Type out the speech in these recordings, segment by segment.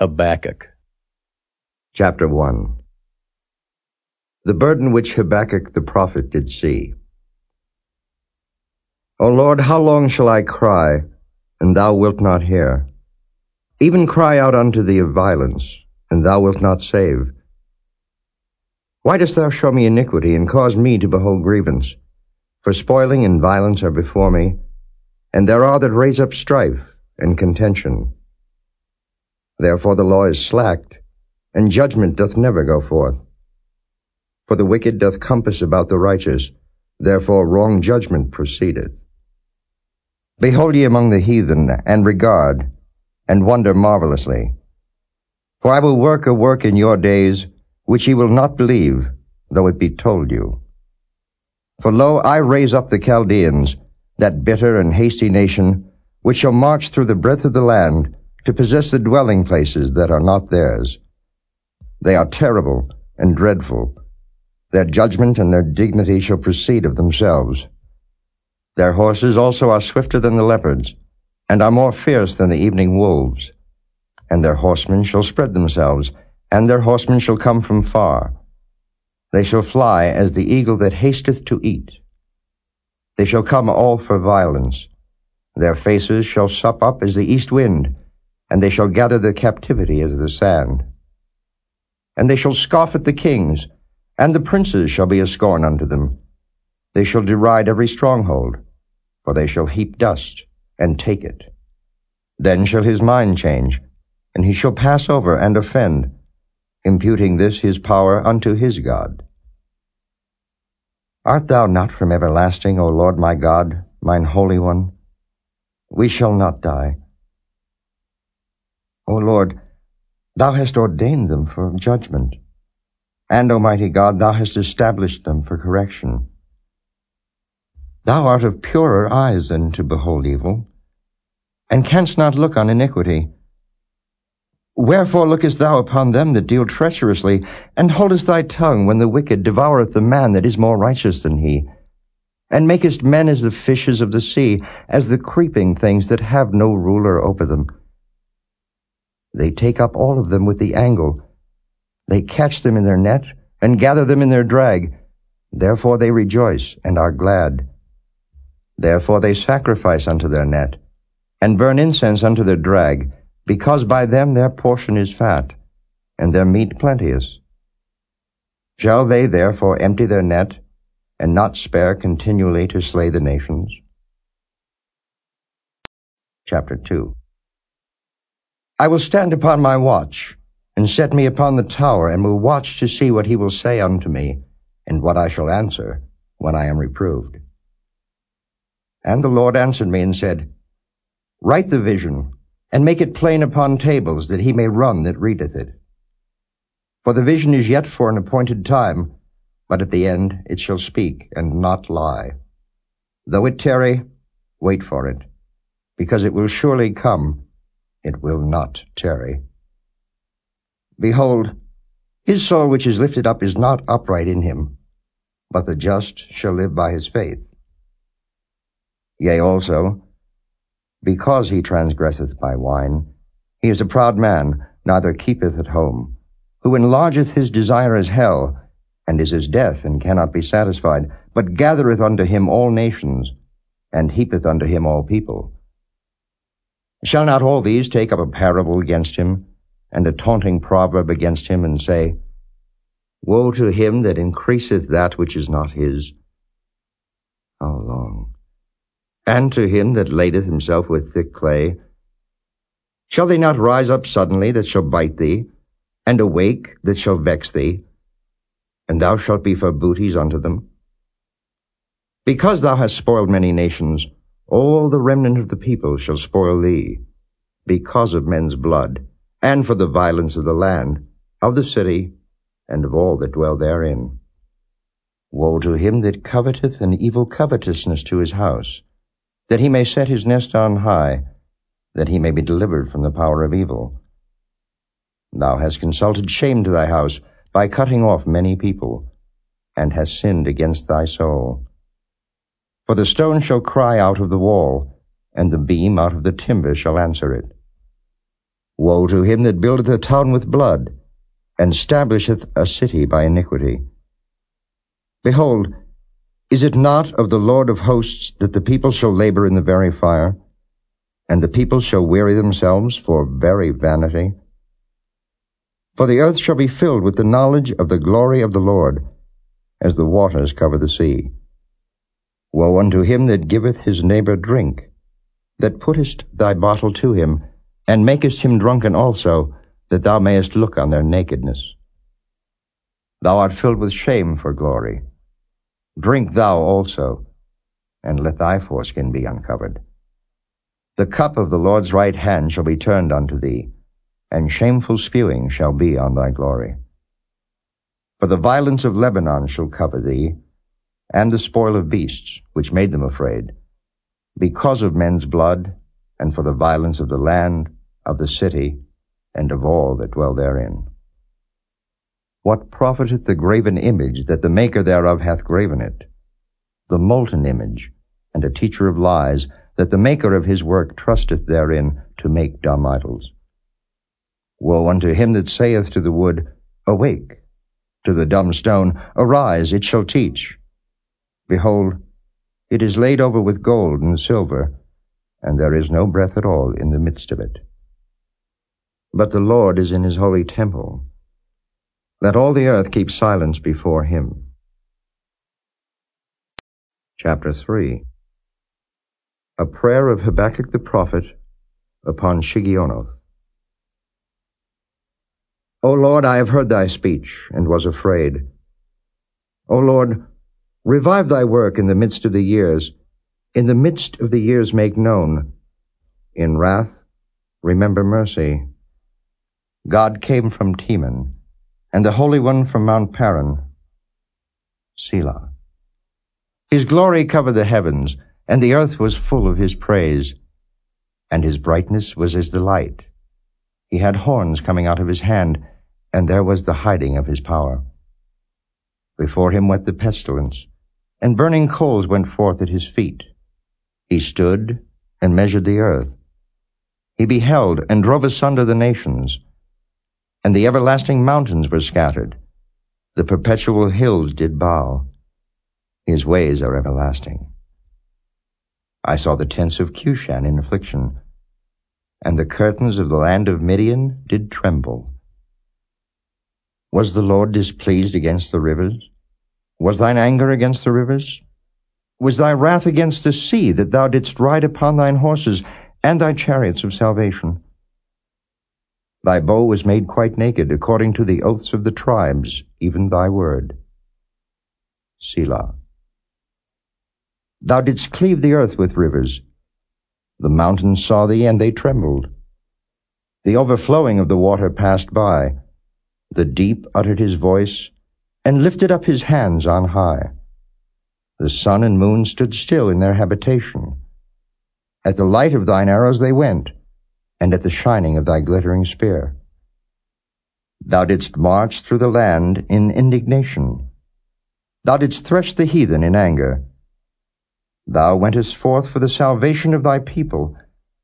Habakkuk. Chapter 1 The burden which Habakkuk the prophet did see. O Lord, how long shall I cry, and thou wilt not hear? Even cry out unto thee of violence, and thou wilt not save. Why dost thou show me iniquity, and cause me to behold grievance? For spoiling and violence are before me, and there are that raise up strife and contention. Therefore the law is slacked, and judgment doth never go forth. For the wicked doth compass about the righteous, therefore wrong judgment proceedeth. Behold ye among the heathen, and regard, and wonder marvelously. For I will work a work in your days, which ye will not believe, though it be told you. For lo, I raise up the Chaldeans, that bitter and hasty nation, which shall march through the breadth of the land, to possess the dwelling places that are not theirs. They are terrible and dreadful. Their judgment and their dignity shall proceed of themselves. Their horses also are swifter than the leopards, and are more fierce than the evening wolves. And their horsemen shall spread themselves, and their horsemen shall come from far. They shall fly as the eagle that hasteth to eat. They shall come all for violence. Their faces shall sup up as the east wind, and they shall gather the captivity as the sand. And they shall scoff at the kings, and the princes shall be a scorn unto them. They shall deride every stronghold, for they shall heap dust, and take it. Then shall his mind change, and he shall pass over and offend, imputing this his power unto his God. Art thou not from everlasting, O Lord my God, mine Holy One? We shall not die. O Lord, thou hast ordained them for judgment, and, Almighty God, thou hast established them for correction. Thou art of purer eyes than to behold evil, and canst not look on iniquity. Wherefore lookest thou upon them that deal treacherously, and holdest thy tongue when the wicked devoureth the man that is more righteous than he, and makest men as the fishes of the sea, as the creeping things that have no ruler over them? They take up all of them with the angle. They catch them in their net and gather them in their drag. Therefore they rejoice and are glad. Therefore they sacrifice unto their net and burn incense unto their drag, because by them their portion is fat and their meat plenteous. Shall they therefore empty their net and not spare continually to slay the nations? Chapter 2 I will stand upon my watch, and set me upon the tower, and will watch to see what he will say unto me, and what I shall answer when I am reproved. And the Lord answered me and said, Write the vision, and make it plain upon tables, that he may run that readeth it. For the vision is yet for an appointed time, but at the end it shall speak and not lie. Though it tarry, wait for it, because it will surely come, it will not tarry. Behold, his soul which is lifted up is not upright in him, but the just shall live by his faith. Yea, also, because he transgresseth by wine, he is a proud man, neither keepeth at home, who enlargeth his desire as hell, and is as death, and cannot be satisfied, but gathereth unto him all nations, and heapeth unto him all people. Shall not all these take up a parable against him, and a taunting proverb against him, and say, Woe to him that increaseth that which is not his? How long? And to him that ladeth himself with thick clay? Shall they not rise up suddenly that shall bite thee, and awake that shall vex thee, and thou shalt be for booties unto them? Because thou hast spoiled many nations, all the remnant of the people shall spoil thee, because of men's blood, and for the violence of the land, of the city, and of all that dwell therein. Woe to him that coveteth an evil covetousness to his house, that he may set his nest on high, that he may be delivered from the power of evil. Thou hast consulted shame to thy house by cutting off many people, and hast sinned against thy soul. For the stone shall cry out of the wall, and the beam out of the timber shall answer it. Woe to him that buildeth a town with blood, and stablisheth a city by iniquity. Behold, is it not of the Lord of hosts that the people shall labor in the very fire, and the people shall weary themselves for very vanity? For the earth shall be filled with the knowledge of the glory of the Lord, as the waters cover the sea. Woe unto him that giveth his neighbor drink, that puttest thy bottle to him, and makest him drunken also, that thou mayest look on their nakedness. Thou art filled with shame for glory. Drink thou also, and let thy foreskin be uncovered. The cup of the Lord's right hand shall be turned unto thee, and shameful spewing shall be on thy glory. For the violence of Lebanon shall cover thee, and the spoil of beasts, which made them afraid, because of men's blood, and for the violence of the land, of the city, and of all that dwell therein. What profiteth the graven image that the maker thereof hath graven it? The molten image, and a teacher of lies, that the maker of his work trusteth therein to make dumb idols. Woe unto him that saith to the wood, Awake! To the dumb stone, Arise, it shall teach. Behold, it is laid over with gold and silver, and there is no breath at all in the midst of it. But the Lord is in his holy temple. Let all the earth keep silence before him. Chapter 3 A prayer of Habakkuk the prophet upon Shigionoth. O Lord, I have heard thy speech, and was afraid. O Lord, revive thy work in the midst of the years. In the midst of the years make known. In wrath, remember mercy. God came from Teman, and the Holy One from Mount Paran. Selah. His glory covered the heavens, and the earth was full of his praise. And his brightness was as the light. He had horns coming out of his hand, and there was the hiding of his power. Before him went the pestilence, and burning coals went forth at his feet. He stood and measured the earth. He beheld and drove asunder the nations, and the everlasting mountains were scattered. The perpetual hills did bow. His ways are everlasting. I saw the tents of Cushan in affliction, and the curtains of the land of Midian did tremble. Was the Lord displeased against the rivers? Was thine anger against the rivers? Was thy wrath against the sea, that thou didst ride upon thine horses, and thy chariots of salvation? Thy bow was made quite naked, according to the oaths of the tribes, even thy word. Selah. Thou didst cleave the earth with rivers. The mountains saw thee, and they trembled. The overflowing of the water passed by. The deep uttered his voice, and lifted up his hands on high. The sun and moon stood still in their habitation. At the light of thine arrows they went, and at the shining of thy glittering spear. Thou didst march through the land in indignation. Thou didst thresh the heathen in anger. Thou wentest forth for the salvation of thy people,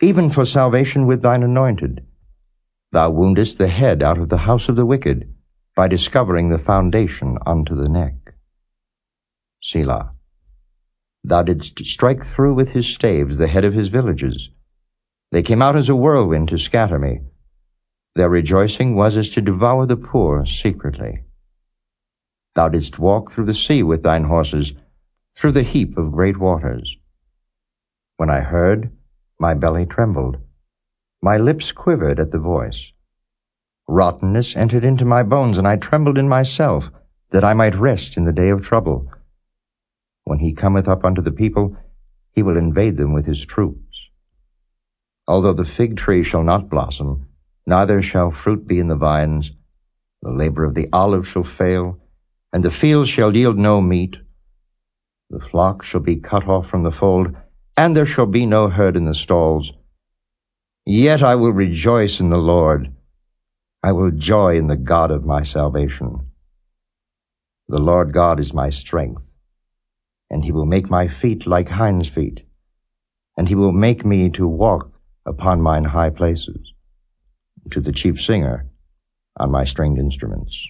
even for salvation with thine anointed. Thou woundest the head out of the house of the wicked, by discovering the foundation unto the neck. Selah. Thou didst strike through with his staves the head of his villages. They came out as a whirlwind to scatter me. Their rejoicing was as to devour the poor secretly. Thou didst walk through the sea with thine horses, through the heap of great waters. When I heard, my belly trembled. My lips quivered at the voice. Rottenness entered into my bones, and I trembled in myself, that I might rest in the day of trouble. When he cometh up unto the people, he will invade them with his troops. Although the fig tree shall not blossom, neither shall fruit be in the vines, the labor of the olive shall fail, and the fields shall yield no meat. The flock shall be cut off from the fold, and there shall be no herd in the stalls. Yet I will rejoice in the Lord. I will joy in the God of my salvation. The Lord God is my strength, and he will make my feet like hinds' feet, and he will make me to walk upon mine high places, to the chief singer on my stringed instruments.